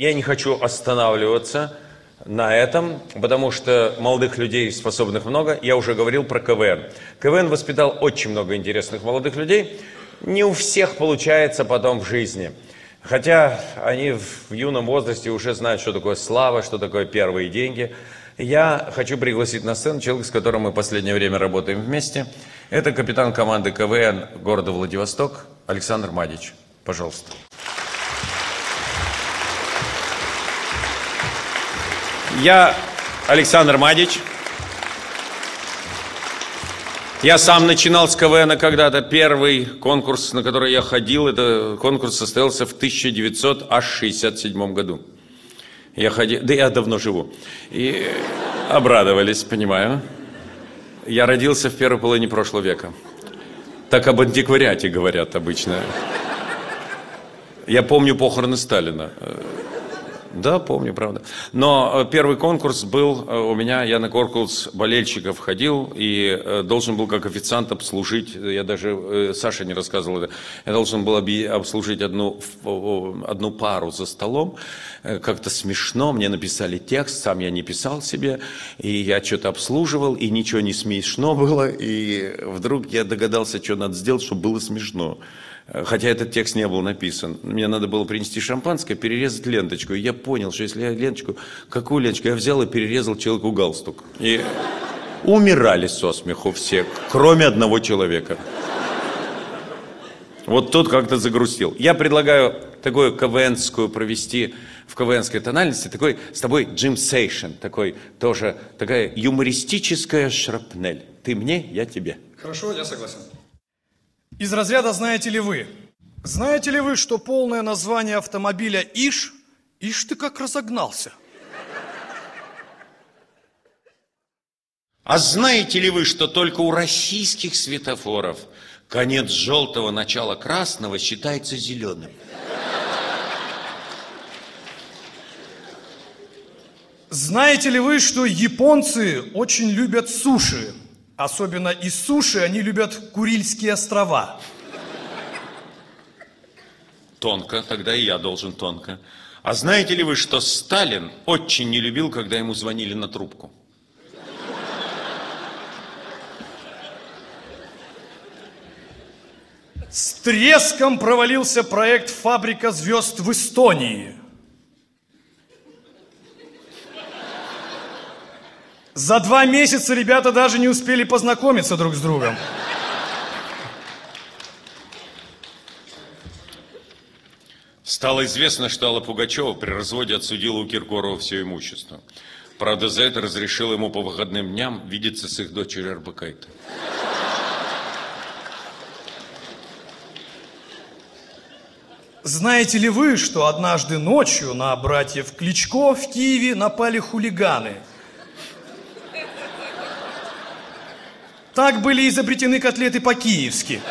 я не хочу останавливаться на этом, потому что молодых людей, способных много, я уже говорил про КВН. КВН воспитал очень много интересных молодых людей. Не у всех получается потом в жизни. Хотя они в юном возрасте уже знают, что такое слава, что такое первые деньги. Я хочу пригласить на сцену человека, с которым мы в последнее время работаем вместе. Это капитан команды КВН города Владивосток Александр Мадич. Пожалуйста. Я Александр Мадич. Я сам начинал с КВН когда-то. Первый конкурс, на который я ходил, это конкурс состоялся в 1967 году. Я ходил, да я давно живу. И обрадовались, понимаю. Я родился в первой половине прошлого века. Так об антиквариате говорят обычно. Я помню похороны Сталина. Да, помню, правда. Но э, первый конкурс был э, у меня, я на конкурс болельщиков ходил и э, должен был как официант обслужить, я даже, Саша не рассказывал это, я должен был обслужить одну, одну пару за столом, как-то смешно, мне написали текст, сам я не писал себе, и я что-то обслуживал, и ничего не смешно было, и вдруг я догадался, что надо сделать, чтобы было смешно. Хотя этот текст не был написан. Мне надо было принести шампанское, перерезать ленточку. И я понял, что если я ленточку... Какую ленточку? Я взял и перерезал человеку галстук. И умирали со смеху все, кроме одного человека. Вот тот как-то загрустил. Я предлагаю такую КВНскую провести в КВНской тональности, такой с тобой Джим Сейшн, такой тоже, такая юмористическая шрапнель. Ты мне, я тебе. Хорошо, я согласен. Из разряда «Знаете ли вы?» Знаете ли вы, что полное название автомобиля «Иш»? Ишь ты как разогнался. А знаете ли вы, что только у российских светофоров конец желтого, начало красного считается зеленым? Знаете ли вы, что японцы очень любят суши? Особенно из суши они любят Курильские острова. Тонко, тогда и я должен тонко. А знаете ли вы, что Сталин очень не любил, когда ему звонили на трубку? С треском провалился проект «Фабрика звезд» в Эстонии. За два месяца ребята даже не успели познакомиться друг с другом. Стало известно, что Алла Пугачева при разводе отсудила у Киркорова все имущество. Правда, за это разрешила ему по выходным дням видеться с их дочерью Арбакайте. Знаете ли вы, что однажды ночью на братьев Кличко в Киеве напали хулиганы – Так были изобретены котлеты по-киевски.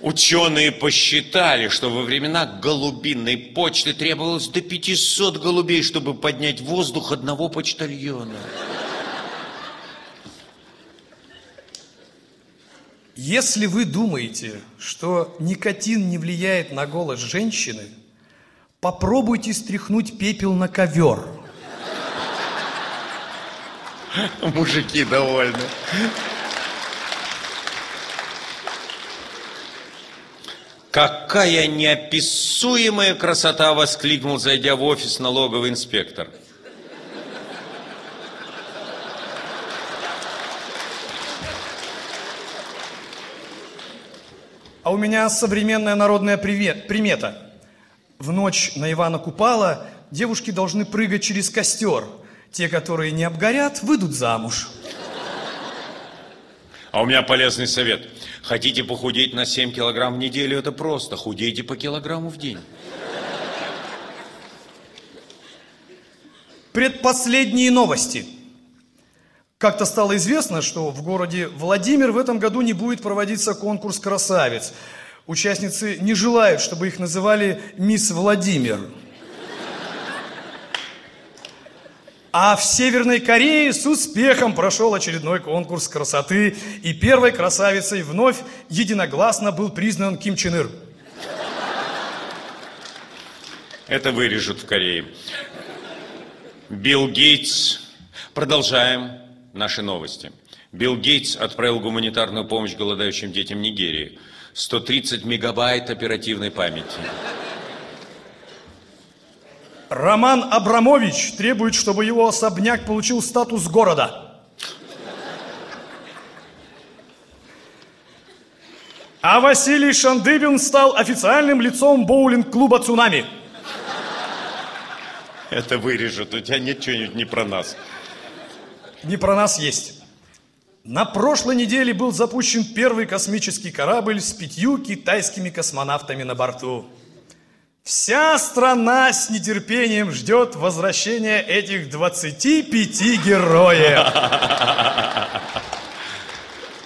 Ученые посчитали, что во времена голубинной почты требовалось до 500 голубей, чтобы поднять воздух одного почтальона. Если вы думаете, что никотин не влияет на голос женщины, попробуйте стряхнуть пепел на ковер – Мужики довольны. Какая неописуемая красота, воскликнул, зайдя в офис налоговый инспектор. А у меня современная народная привет, примета. В ночь на Ивана Купала девушки должны прыгать через костер – те, которые не обгорят, выйдут замуж. А у меня полезный совет. Хотите похудеть на 7 килограмм в неделю, это просто. Худейте по килограмму в день. Предпоследние новости. Как-то стало известно, что в городе Владимир в этом году не будет проводиться конкурс красавиц. Участницы не желают, чтобы их называли «Мисс Владимир». А в Северной Корее с успехом прошел очередной конкурс красоты, и первой красавицей вновь единогласно был признан Ким Чен Ир. Это вырежут в Корее. Билл Гейтс. Продолжаем наши новости. Билл Гейтс отправил гуманитарную помощь голодающим детям Нигерии. 130 мегабайт оперативной памяти. Роман Абрамович требует, чтобы его особняк получил статус города. А Василий Шандыбин стал официальным лицом боулинг-клуба «Цунами». Это вырежут, у тебя нет чего-нибудь не про нас. Не про нас есть. На прошлой неделе был запущен первый космический корабль с пятью китайскими космонавтами на борту. Вся страна с нетерпением ждет возвращения этих 25 героев.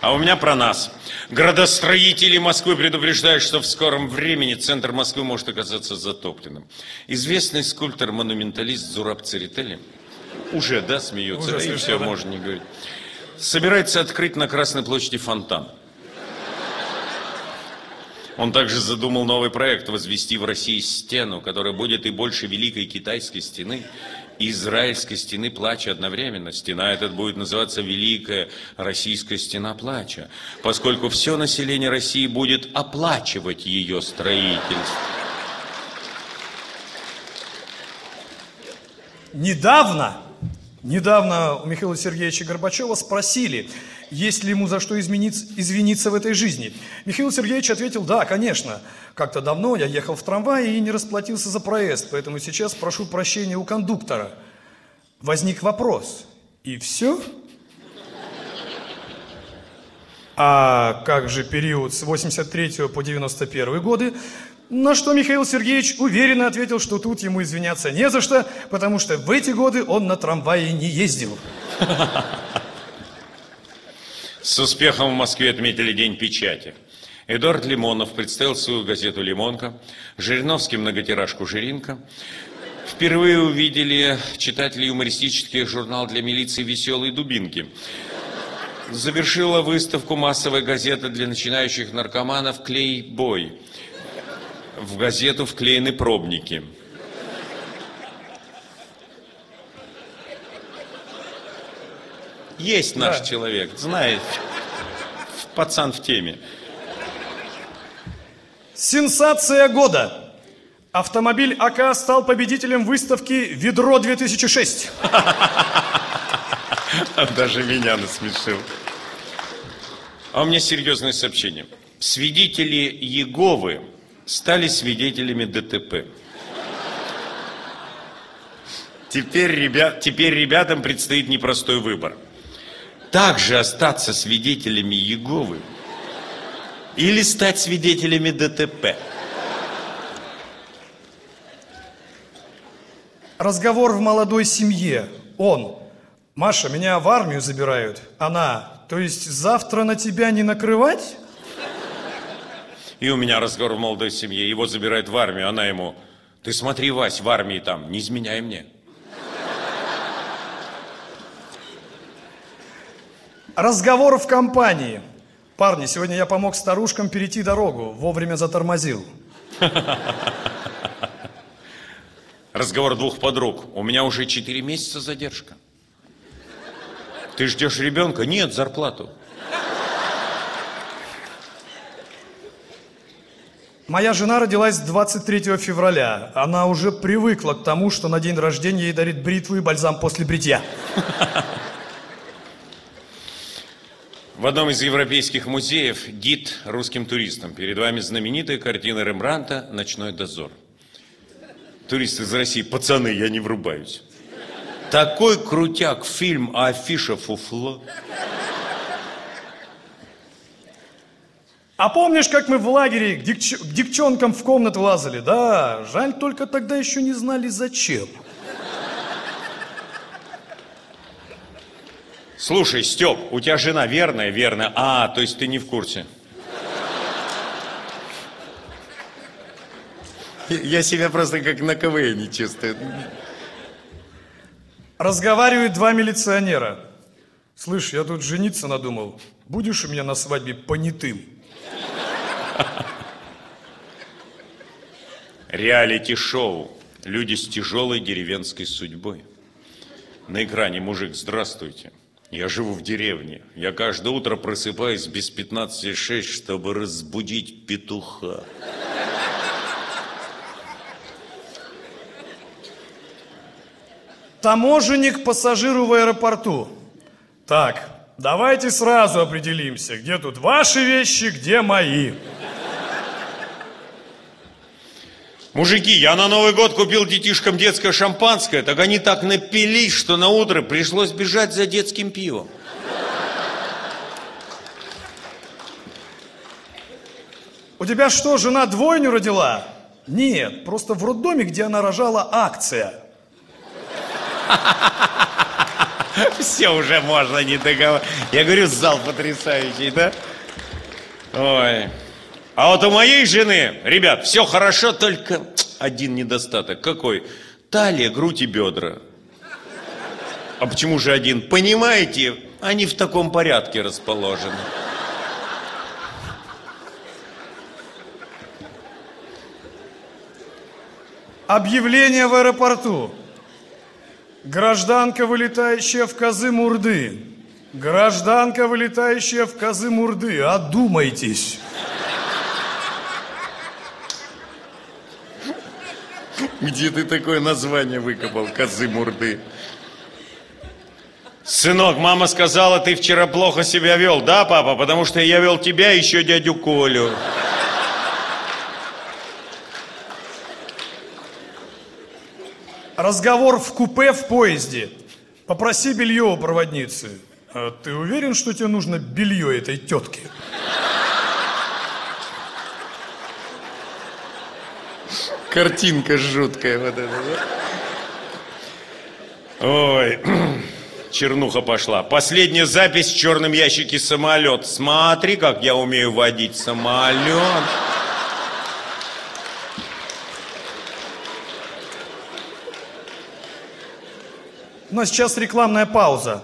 А у меня про нас. Градостроители Москвы предупреждают, что в скором времени центр Москвы может оказаться затопленным. Известный скульптор-монументалист Зураб Церетели уже, да, смеется, Уже и смешно, все, да? можно не говорить. Собирается открыть на Красной площади фонтан. Он также задумал новый проект возвести в России стену, которая будет и больше Великой Китайской стены, и Израильской стены плача одновременно. Стена эта будет называться Великая Российская стена плача, поскольку все население России будет оплачивать ее строительство. Недавно, недавно у Михаила Сергеевича Горбачева спросили, есть ли ему за что извиниться в этой жизни. Михаил Сергеевич ответил, да, конечно. Как-то давно я ехал в трамвае и не расплатился за проезд, поэтому сейчас прошу прощения у кондуктора. Возник вопрос. И все? А как же период с 83 по 91 годы? На что Михаил Сергеевич уверенно ответил, что тут ему извиняться не за что, потому что в эти годы он на трамвае не ездил. С успехом в Москве отметили День печати. Эдуард Лимонов представил свою газету «Лимонка», Жириновский многотиражку «Жиринка». Впервые увидели читатели юмористический журнал для милиции «Веселые дубинки». Завершила выставку массовая газета для начинающих наркоманов «Клей-бой». В газету вклеены пробники. Есть наш Да. человек, знает. Пацан в теме. Сенсация года. Автомобиль АК стал победителем выставки «Ведро-2006». Даже меня насмешил. А у меня серьезное сообщение. Свидетели Еговы стали свидетелями ДТП. Теперь, ребят, теперь ребятам предстоит непростой выбор. Также остаться свидетелями Еговы или стать свидетелями ДТП. Разговор в молодой семье. Он. Маша, меня в армию забирают. Она. То есть завтра на тебя не накрывать? И у меня разговор в молодой семье. Его забирают в армию, она ему, ты смотри, Вась, в армии там, не изменяй мне. Разговор в компании. Парни, сегодня я помог старушкам перейти дорогу. Вовремя затормозил. Разговор двух подруг. У меня уже четыре месяца задержка. Ты ждешь ребенка? Нет, зарплату. Моя жена родилась 23 февраля. Она уже привыкла к тому, что на день рождения ей дарит бритву и бальзам после бритья. В одном из европейских музеев гид русским туристам. Перед вами знаменитая картина Рембранта «Ночной дозор». Туристы из России, пацаны, я не врубаюсь. Такой крутяк фильм, а афиша фуфло. А помнишь, как мы в лагере к, девч- к девчонкам в комнату лазали? Да, жаль, только тогда еще не знали зачем. Слушай, Степ, у тебя жена верная? Верная. А, то есть ты не в курсе. Я себя просто как на КВН не чувствую. Разговаривают два милиционера. Слышь, я тут жениться надумал. Будешь у меня на свадьбе понятым? Реалити-шоу. Люди с тяжелой деревенской судьбой. На экране мужик, здравствуйте. Я живу в деревне. Я каждое утро просыпаюсь без 15,6, чтобы разбудить петуха. Таможенник пассажиру в аэропорту. Так, давайте сразу определимся, где тут ваши вещи, где мои. Мужики, я на Новый год купил детишкам детское шампанское, так они так напились, что на утро пришлось бежать за детским пивом. У тебя что, жена двойню родила? Нет, просто в роддоме, где она рожала, акция. Все уже можно не договаривать. Я говорю, зал потрясающий, да? Ой. А вот у моей жены, ребят, все хорошо, только один недостаток. Какой? Талия, грудь и бедра. А почему же один? Понимаете, они в таком порядке расположены. Объявление в аэропорту. Гражданка, вылетающая в Казы-Мурды. Гражданка, вылетающая в Казы-Мурды. Одумайтесь. Где ты такое название выкопал, козы мурды? Сынок, мама сказала, ты вчера плохо себя вел, да, папа? Потому что я вел тебя и еще дядю Колю. Разговор в купе в поезде. Попроси белье у проводницы. А ты уверен, что тебе нужно белье этой тетки? Картинка жуткая вот эта, да? Ой, чернуха пошла. Последняя запись в черном ящике самолет. Смотри, как я умею водить самолет. У нас сейчас рекламная пауза.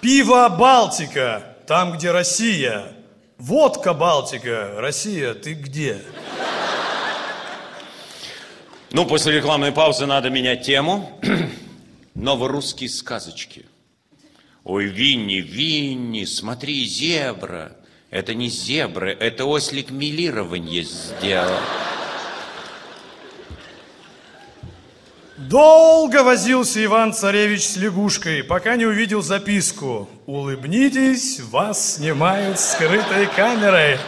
Пиво Балтика, там, где Россия. Водка Балтика, Россия, ты где? Ну, после рекламной паузы надо менять тему. Новорусские сказочки. Ой, Винни, Винни, смотри, зебра. Это не зебра, это ослик милирование сделал. Долго возился Иван-царевич с лягушкой, пока не увидел записку. Улыбнитесь, вас снимают скрытой камерой.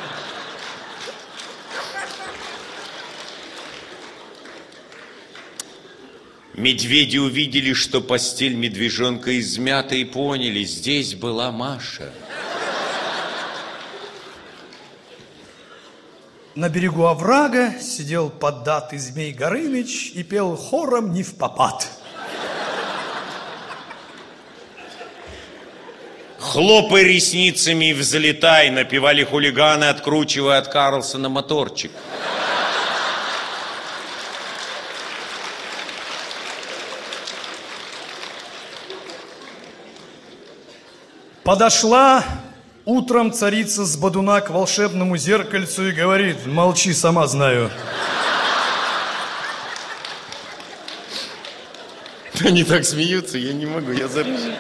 Медведи увидели, что постель медвежонка измята и поняли, здесь была Маша. На берегу оврага сидел поддатый змей Горыныч и пел хором не в попад. Хлопай ресницами и взлетай, напевали хулиганы, откручивая от Карлсона моторчик. Подошла утром царица с Бадуна к волшебному зеркальцу и говорит, молчи, сама знаю. Они так смеются, я не могу, я запишу.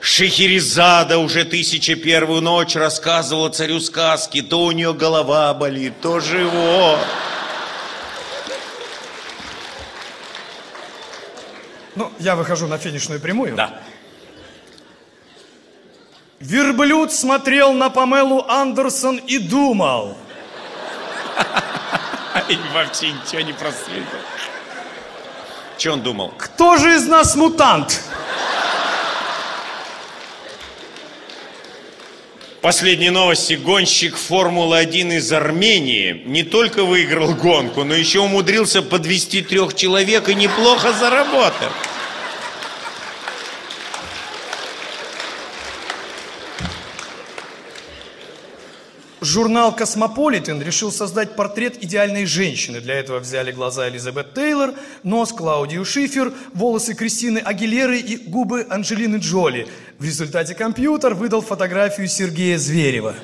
Шехерезада уже тысяча первую ночь рассказывала царю сказки. То у нее голова болит, то живот. Ну, я выхожу на финишную прямую. Да. Верблюд смотрел на Памелу Андерсон и думал. И вообще ничего не просветил. Че он думал? Кто же из нас мутант? Последние новости. Гонщик Формулы-1 из Армении не только выиграл гонку, но еще умудрился подвести трех человек и неплохо заработал. Журнал «Космополитен» решил создать портрет идеальной женщины. Для этого взяли глаза Элизабет Тейлор, нос Клаудии Шиффер, волосы Кристины Агилеры и губы Анджелины Джоли. В результате компьютер выдал фотографию Сергея Зверева.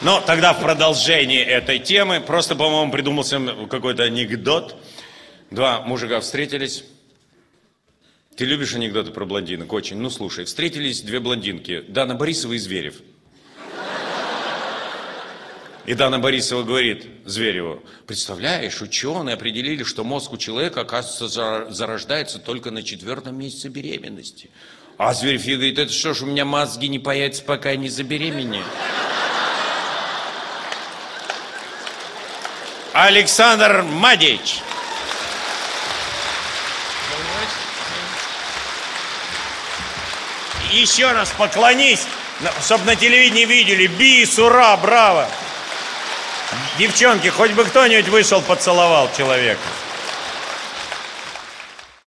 Но тогда в продолжении этой темы, просто, по-моему, придумался какой-то анекдот. Два мужика встретились. Ты любишь анекдоты про блондинок? Очень. Ну, слушай, встретились две блондинки. Дана Борисова и Зверев. И Дана Борисова говорит Звереву, представляешь, ученые определили, что мозг у человека, оказывается, зарождается только на четвертом месяце беременности. А Зверев ей говорит, это что ж, у меня мозги не появятся, пока я не забеременею. Александр Мадич. Еще раз поклонись, чтобы на телевидении видели. Бис, ура, браво. Девчонки, хоть бы кто-нибудь вышел, поцеловал человека.